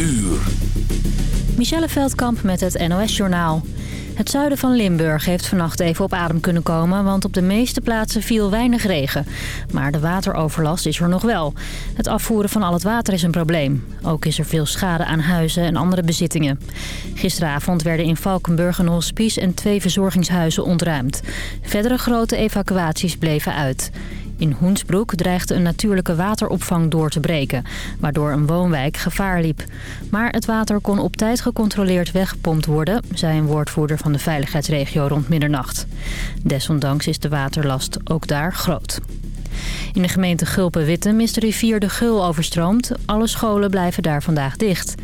uur. Michelle Veldkamp met het NOS-journaal. Het zuiden van Limburg heeft vannacht even op adem kunnen komen... want op de meeste plaatsen viel weinig regen. Maar de wateroverlast is er nog wel. Het afvoeren van al het water is een probleem. Ook is er veel schade aan huizen en andere bezittingen. Gisteravond werden in Valkenburg een hospice en twee verzorgingshuizen ontruimd. Verdere grote evacuaties bleven uit. In Hoensbroek dreigde een natuurlijke wateropvang door te breken... waardoor een woonwijk gevaar liep. Maar het water kon op tijd gecontroleerd weggepompt worden... zei een woordvoerder van de veiligheidsregio rond middernacht. Desondanks is de waterlast ook daar groot. In de gemeente Gulpen-Wittem is de rivier de Gul overstroomd. Alle scholen blijven daar vandaag dicht.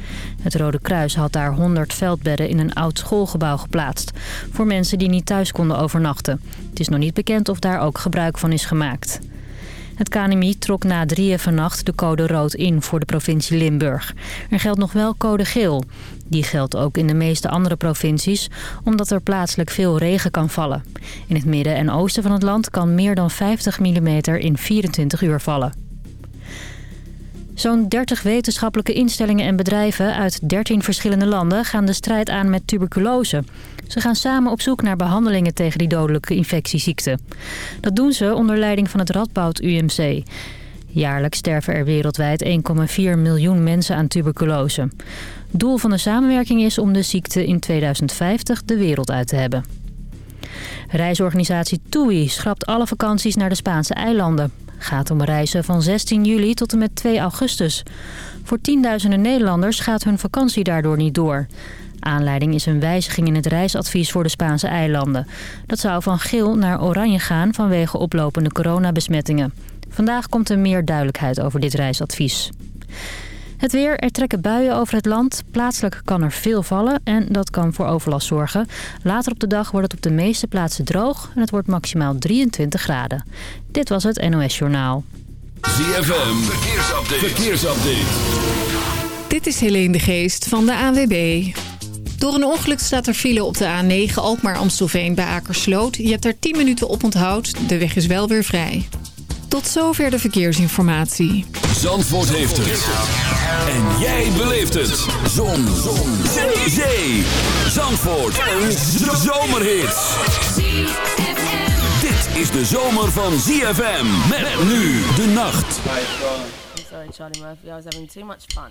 Het Rode Kruis had daar 100 veldbedden in een oud schoolgebouw geplaatst... voor mensen die niet thuis konden overnachten. Het is nog niet bekend of daar ook gebruik van is gemaakt. Het KNMI trok na drieën vannacht de code rood in voor de provincie Limburg. Er geldt nog wel code geel. Die geldt ook in de meeste andere provincies, omdat er plaatselijk veel regen kan vallen. In het midden en oosten van het land kan meer dan 50 mm in 24 uur vallen. Zo'n 30 wetenschappelijke instellingen en bedrijven uit 13 verschillende landen gaan de strijd aan met tuberculose. Ze gaan samen op zoek naar behandelingen tegen die dodelijke infectieziekte. Dat doen ze onder leiding van het Radboud UMC. Jaarlijks sterven er wereldwijd 1,4 miljoen mensen aan tuberculose. Doel van de samenwerking is om de ziekte in 2050 de wereld uit te hebben. Reisorganisatie TUI schrapt alle vakanties naar de Spaanse eilanden. Gaat om reizen van 16 juli tot en met 2 augustus. Voor tienduizenden Nederlanders gaat hun vakantie daardoor niet door. Aanleiding is een wijziging in het reisadvies voor de Spaanse eilanden. Dat zou van geel naar oranje gaan vanwege oplopende coronabesmettingen. Vandaag komt er meer duidelijkheid over dit reisadvies. Het weer, er trekken buien over het land. Plaatselijk kan er veel vallen en dat kan voor overlast zorgen. Later op de dag wordt het op de meeste plaatsen droog en het wordt maximaal 23 graden. Dit was het NOS Journaal. ZFM, verkeersupdate. verkeersupdate. Dit is Helene de Geest van de AWB. Door een ongeluk staat er file op de A9 Alkmaar-Amstelveen bij Akersloot. Je hebt er 10 minuten op onthoud. De weg is wel weer vrij. Tot zover de verkeersinformatie. Zandvoort heeft het. En jij beleeft het. Zon. Zon. Zee. Zee. Zandvoort. Een zomerhit. Dit is de zomer van ZFM. Met nu de nacht. Sorry, Charlie Murphy. I was having too much fun.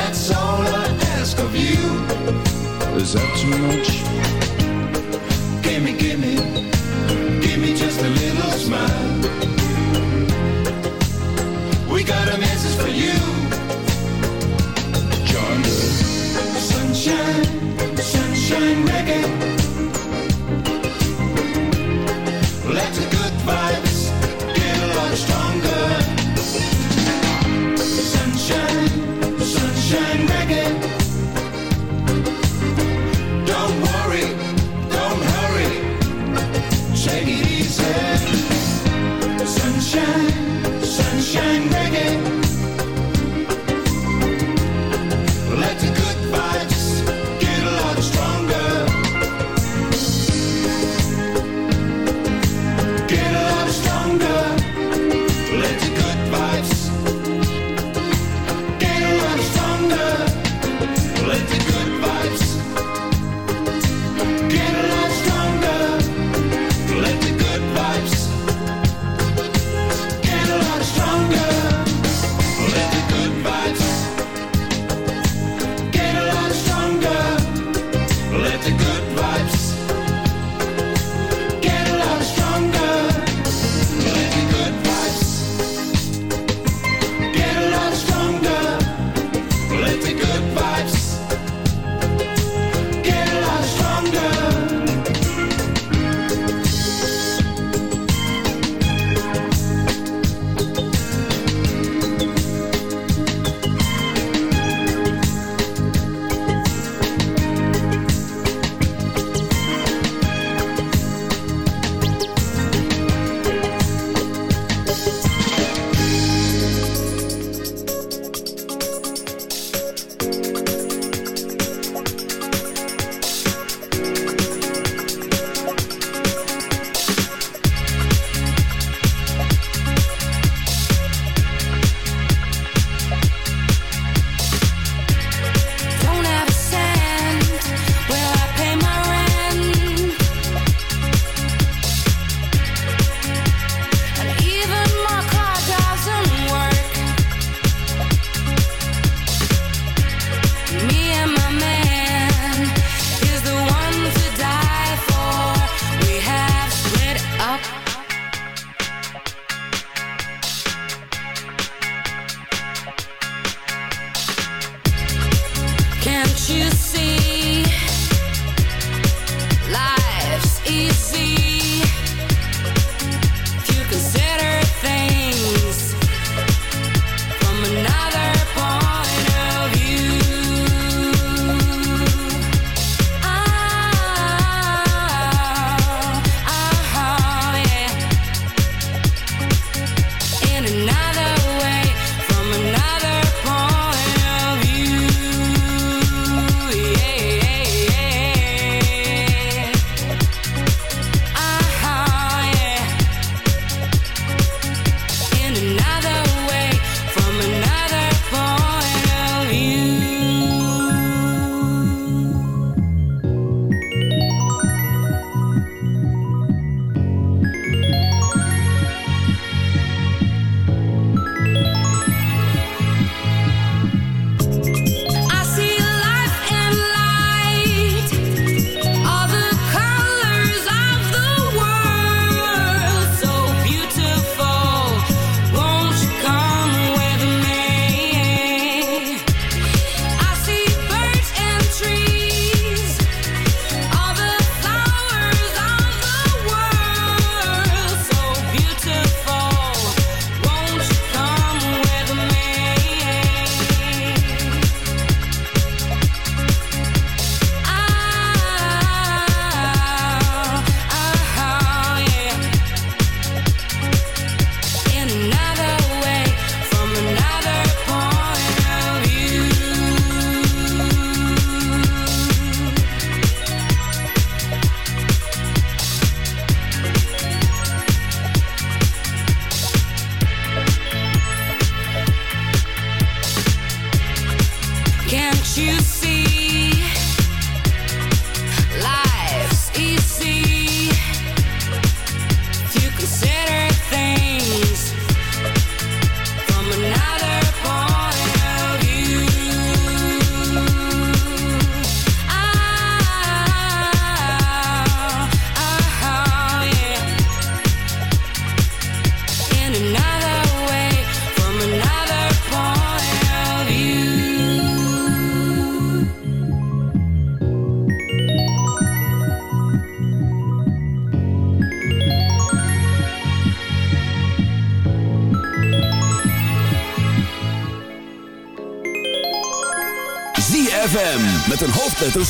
That's all I ask of you Is that too much?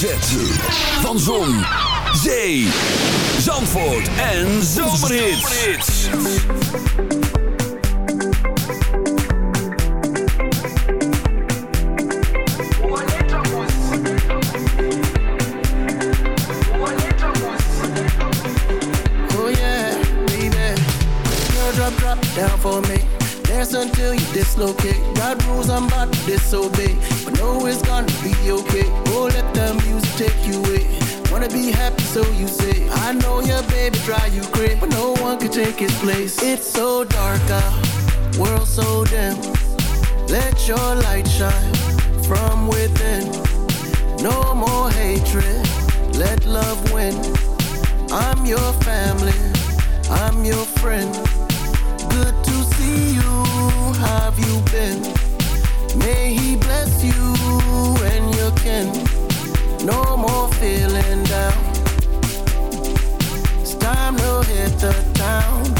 Hoofdletter. Van Zon, Zee, Zandvoort en Zomerhits. Oh yeah, baby. Girl, drop, drop down for me. Dance until you dislocate. God rules, I'm about to disobey. But know it's gonna be okay. Oh, let the take you away. Wanna be happy, so you say. I know your baby drive you crazy, but no one can take his place. It's so dark out, world so dim. Let your light shine from within. No more hatred, let love win. I'm your family, I'm your friend. Good to see you, have you been? May he bless you and your kin. No more feeling down. It's time to hit the town.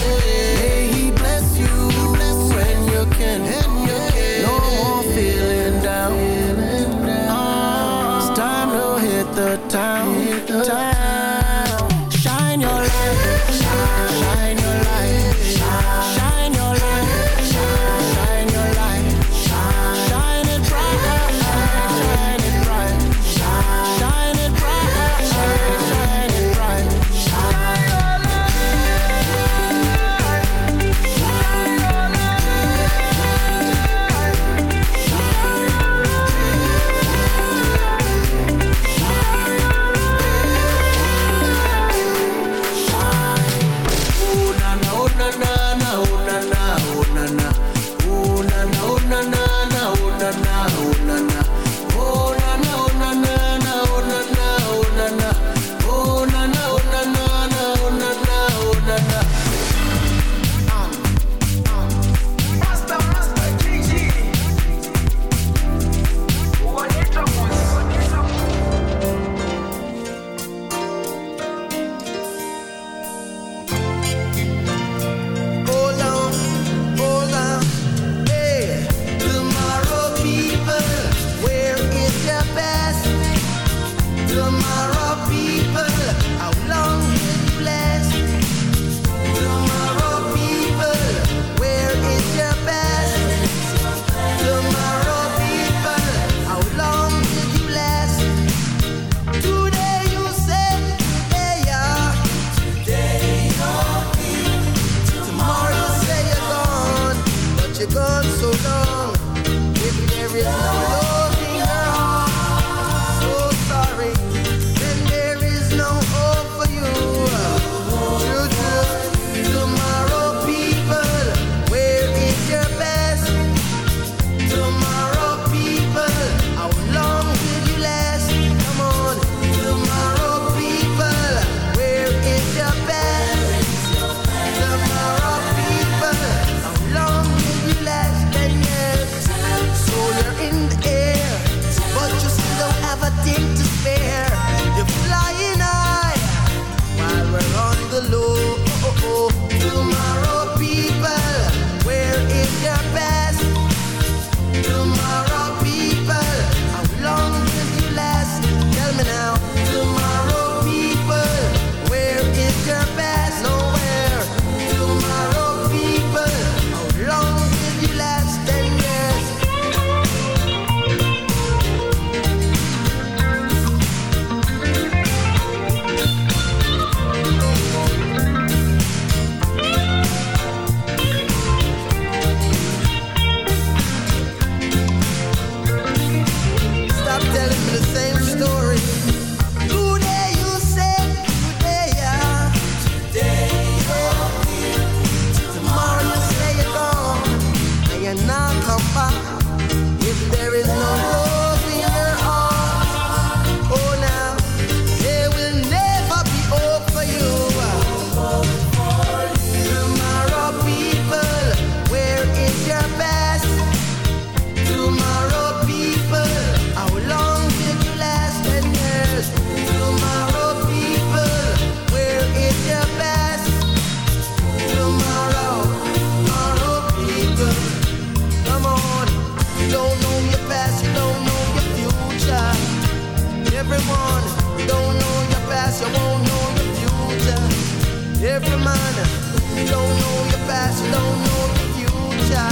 best, don't know future.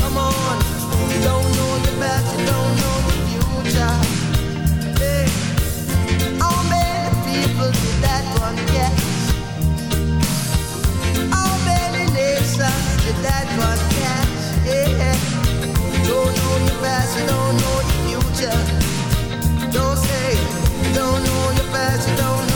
Come on, you don't know you don't know future. How many people did that one get? How many nations did that one catch? Yeah, don't know past, you don't know future. Don't say you don't know your past, you don't know.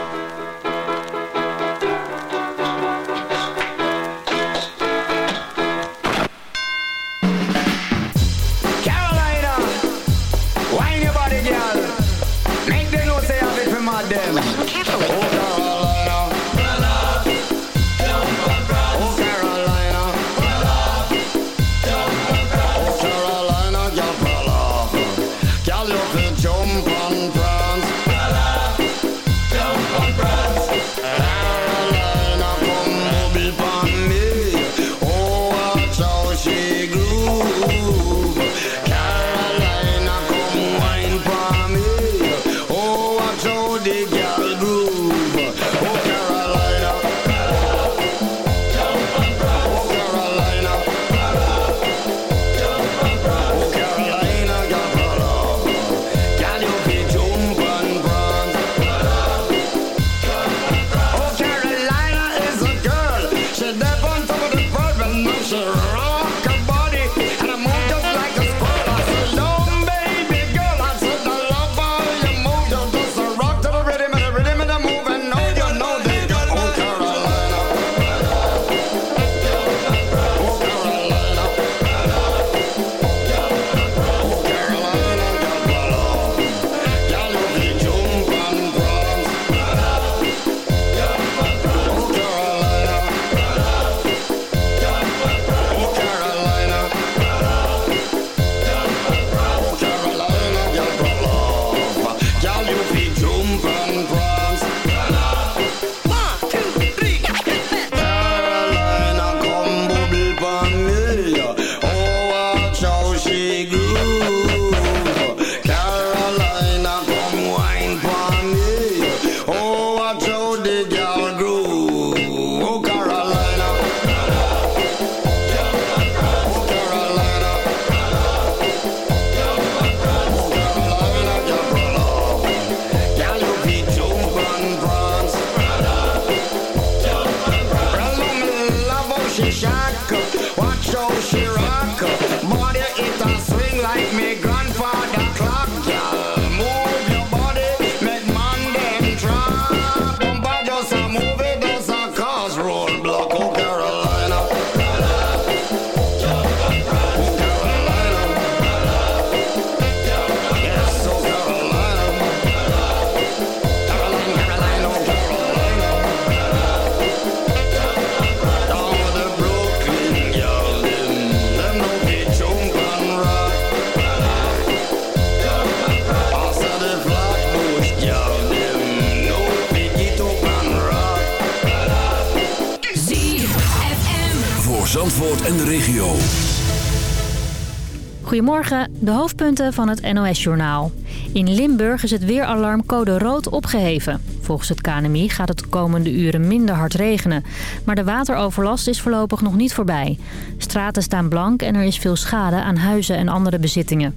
Goedemorgen, de hoofdpunten van het NOS-journaal. In Limburg is het weeralarm code rood opgeheven. Volgens het KNMI gaat het de komende uren minder hard regenen. Maar de wateroverlast is voorlopig nog niet voorbij. Straten staan blank en er is veel schade aan huizen en andere bezittingen.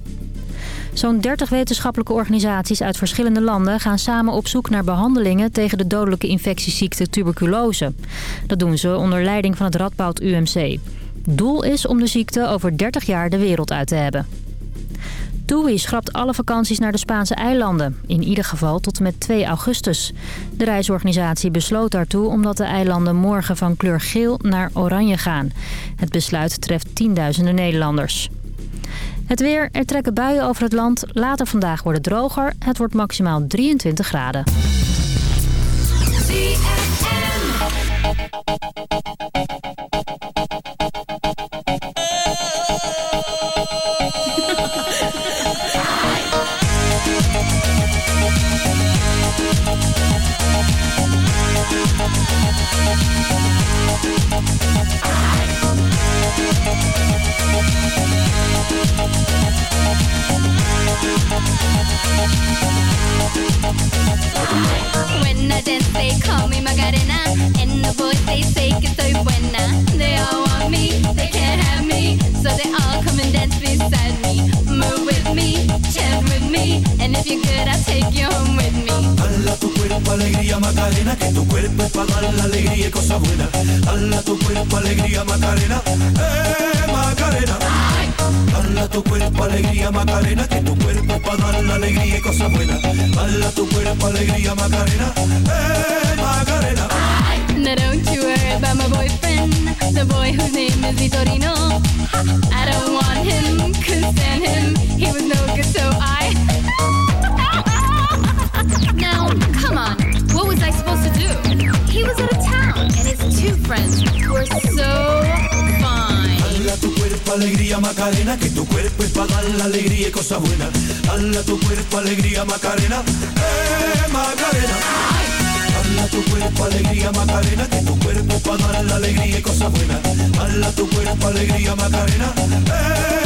Zo'n 30 wetenschappelijke organisaties uit verschillende landen gaan samen op zoek naar behandelingen tegen de dodelijke infectieziekte tuberculose. Dat doen ze onder leiding van het Radboud UMC. Doel is om de ziekte over 30 jaar de wereld uit te hebben. TUI schrapt alle vakanties naar de Spaanse eilanden. In ieder geval tot en met 2 augustus. De reisorganisatie besloot daartoe omdat de eilanden morgen van kleur geel naar oranje gaan. Het besluit treft tienduizenden Nederlanders. Het weer, er trekken buien over het land. Later vandaag wordt het droger. Het wordt maximaal 23 graden. Alegría Macarena, que tu cuerpo para dar la alegría y cosas buenas. Tu cuerpo alegría Macarena, eh Macarena. Now don't you worry about my boyfriend, the boy whose name is Vitorino. I don't want him, couldn't stand him. Alegría Macarena, que tu cuerpo es para dar la alegría y cosas buenas. Hala tu cuerpo alegría Macarena, eh Macarena. Hala tu cuerpo alegría Macarena, que tu cuerpo para dar la alegría y cosas buenas. Hala tu cuerpo alegría Macarena, eh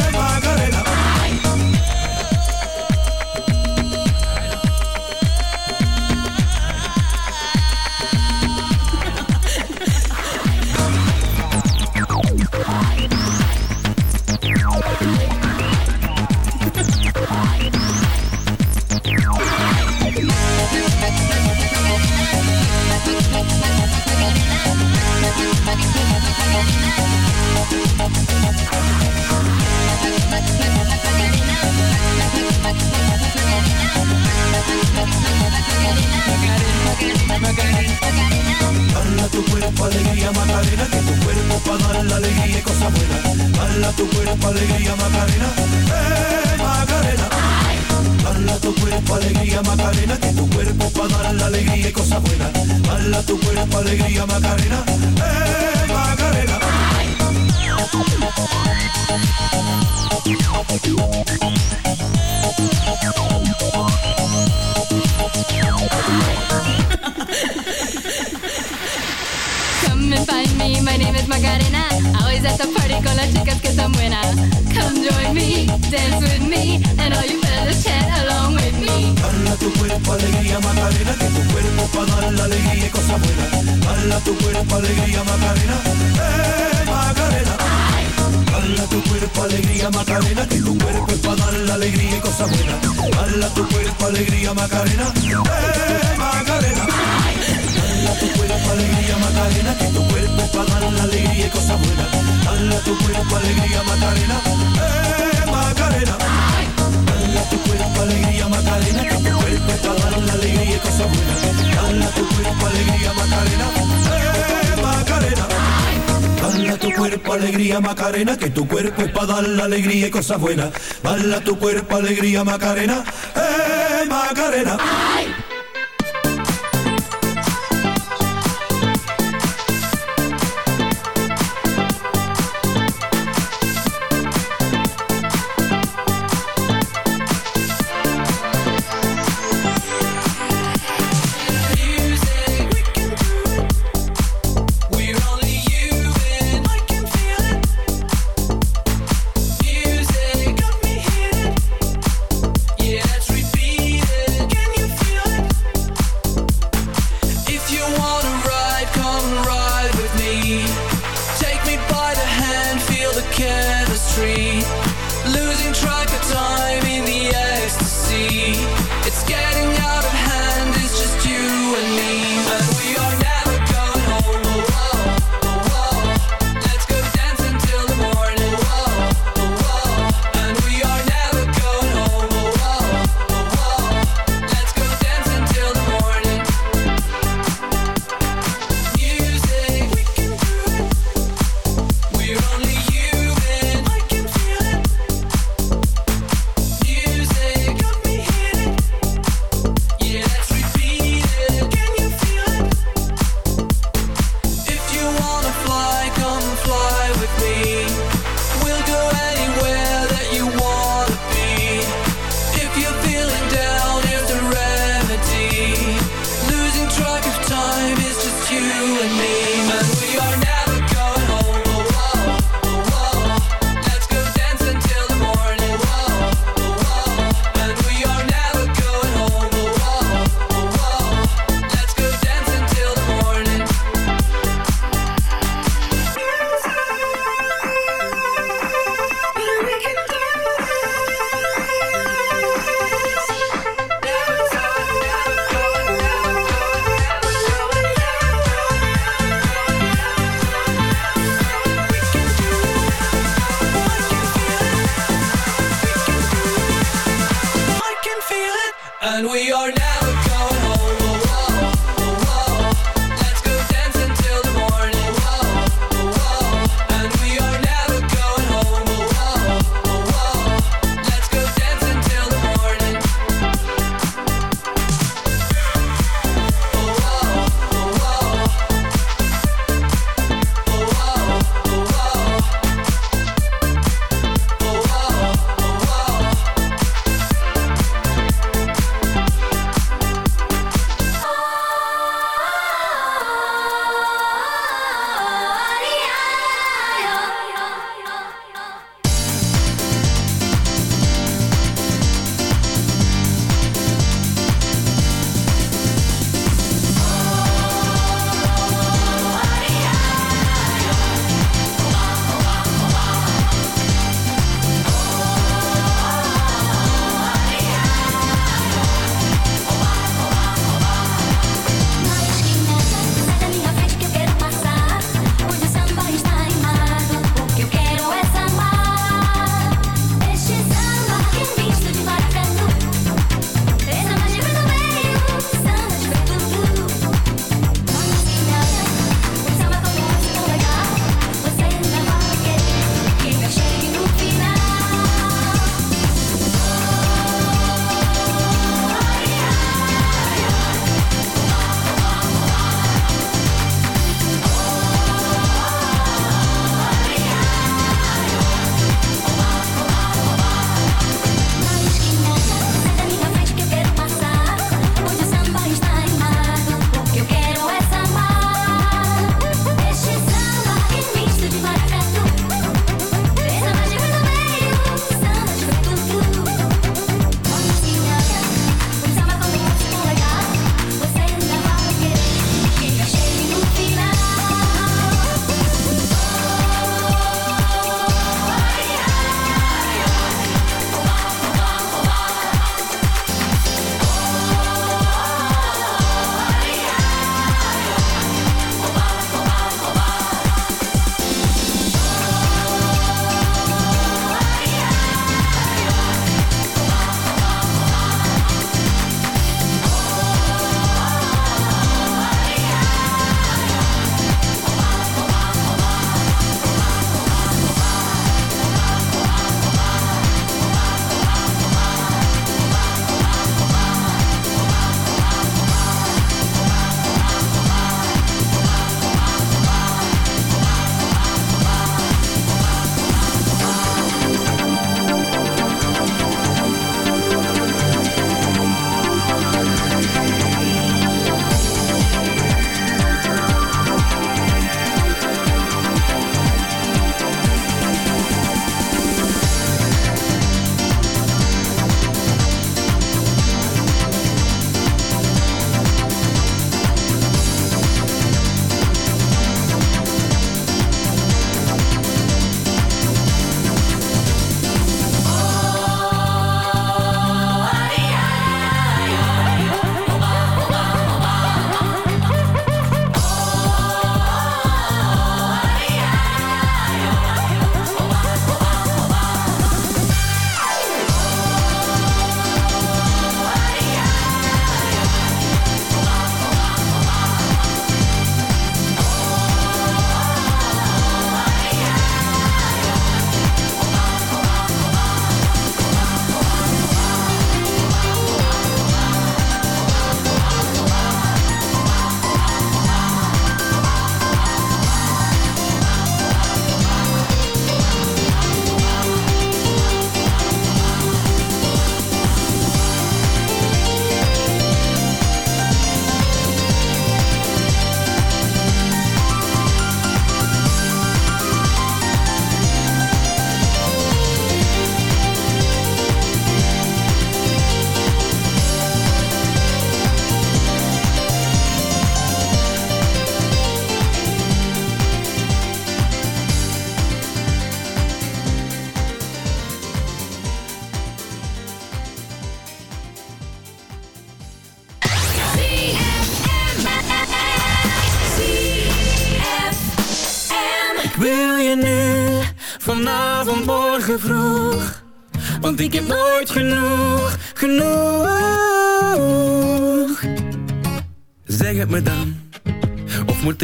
cosas buenas. Hala tu cuerpo alegría Macarena, eh Macarena. Music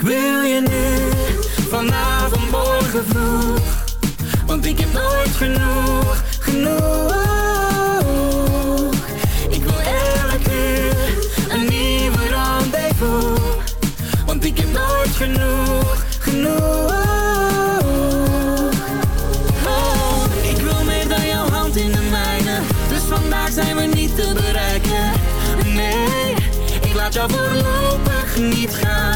Ik wil je nu, vanavond, morgen vroeg. Want ik heb nooit genoeg, genoeg. Ik wil elke uur een nieuwe rendezvous. Want ik heb nooit genoeg, genoeg. Oh, ik wil meer dan jouw hand in de mijne. Dus vandaag zijn we niet te bereiken. Nee, ik laat jou voorlopig niet gaan.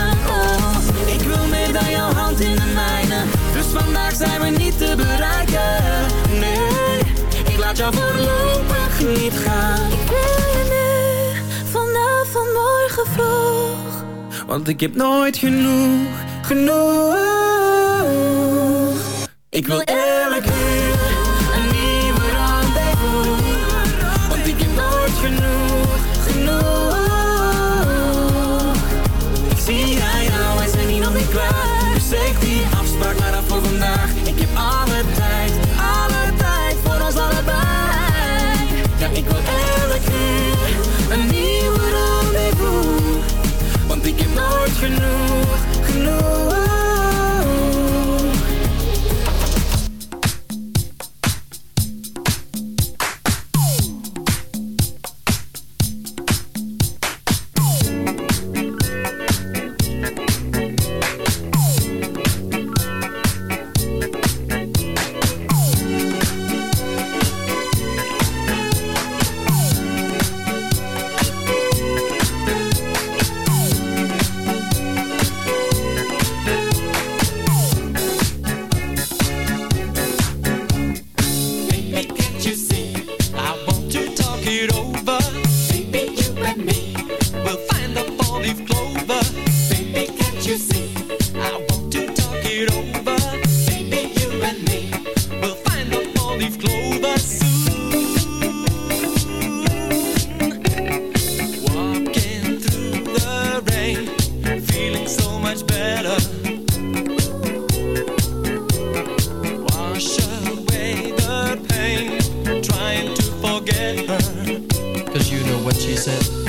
Jou voorlopig niet gaan. Ik wil je nu, vanavond, morgen vroeg. Want ik heb nooit genoeg, genoeg. Ik wil elke you said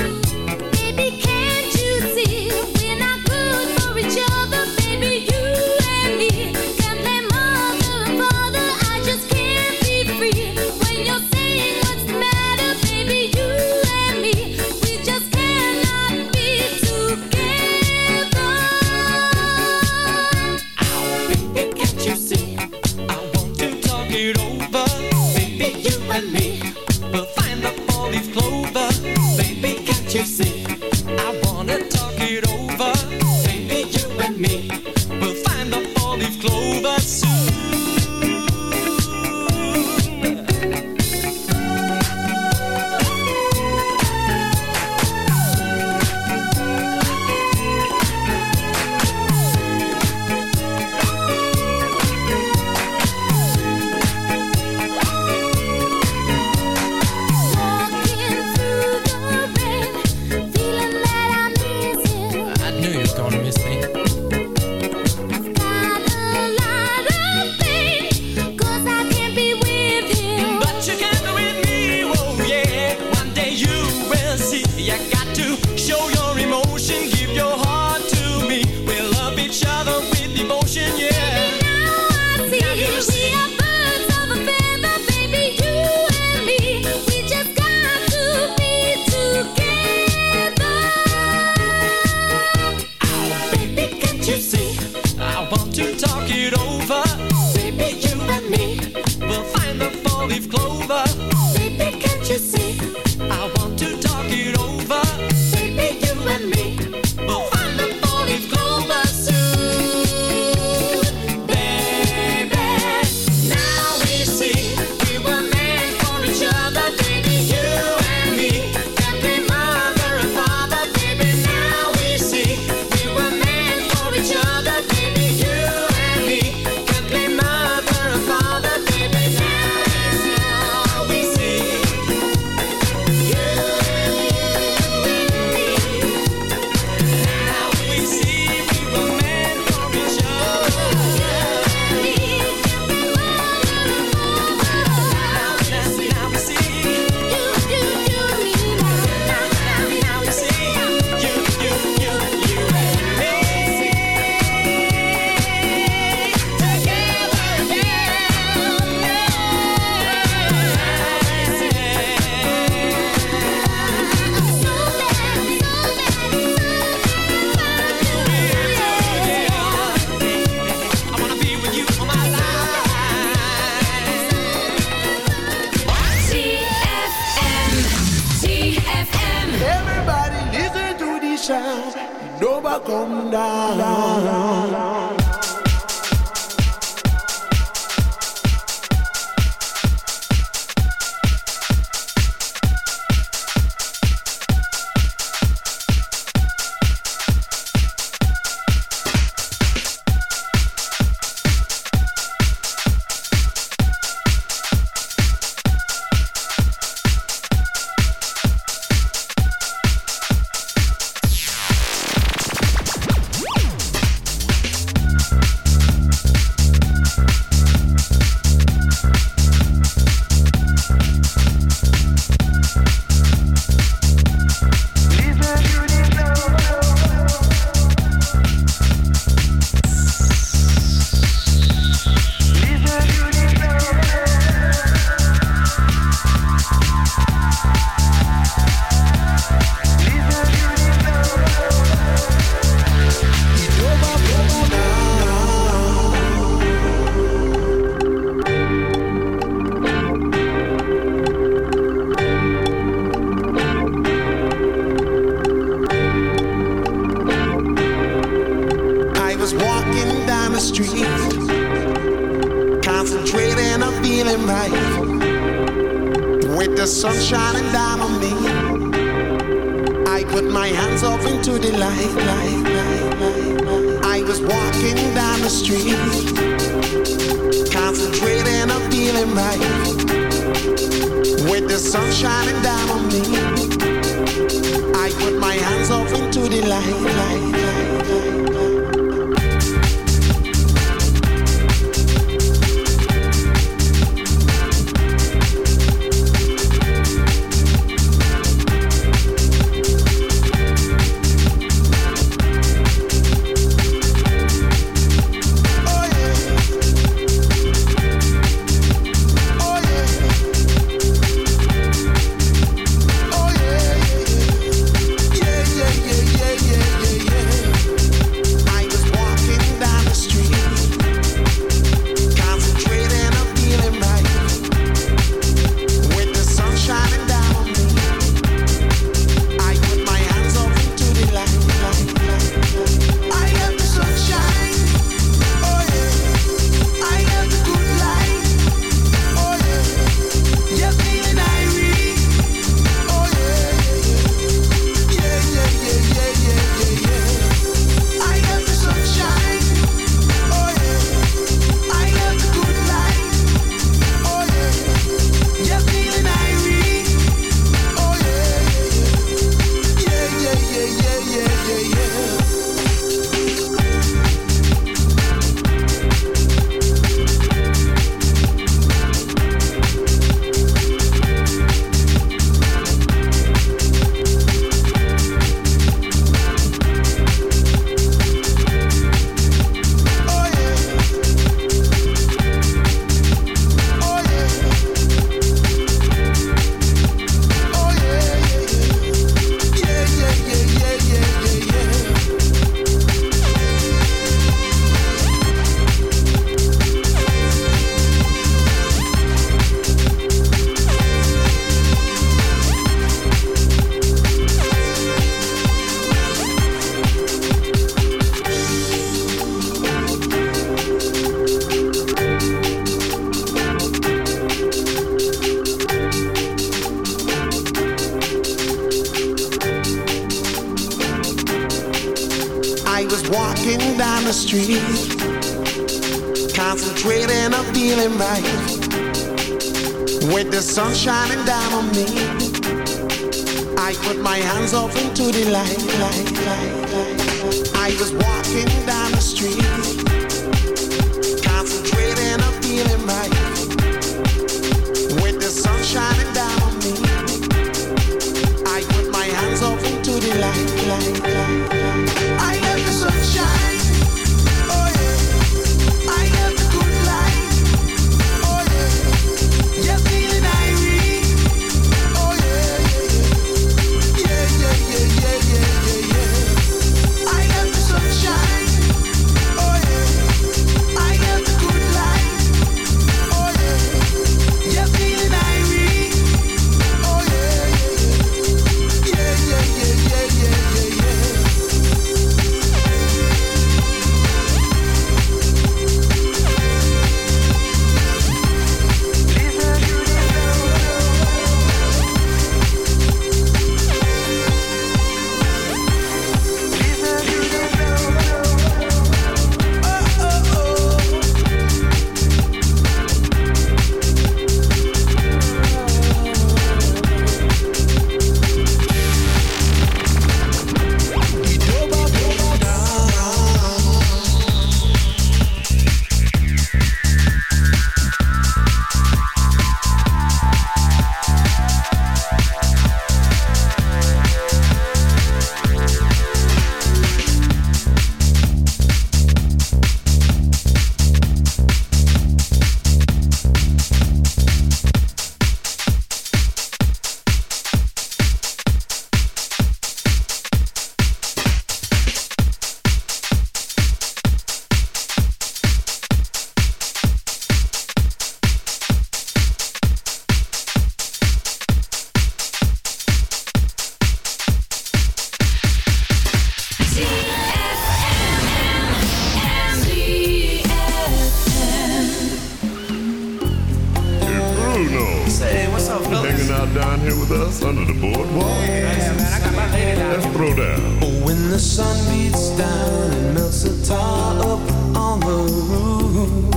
us under the boardwalk. Yeah, man, I got my. Let's throw down. Oh, when the sun beats down and melts the tar up on the roof.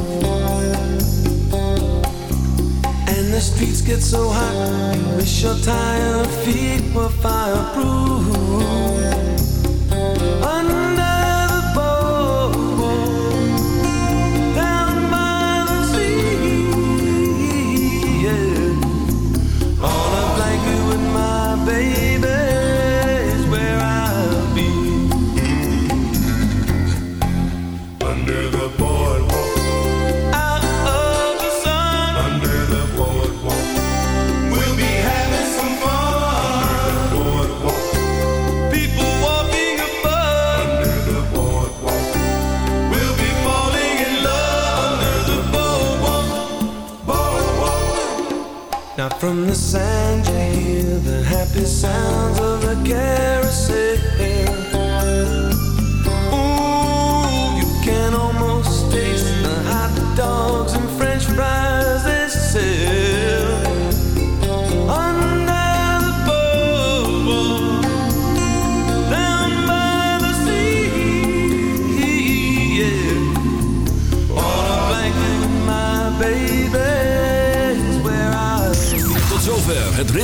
And the streets get so hot, you wish your tired feet were fireproof. From the sand you hear the happy sounds of a garage.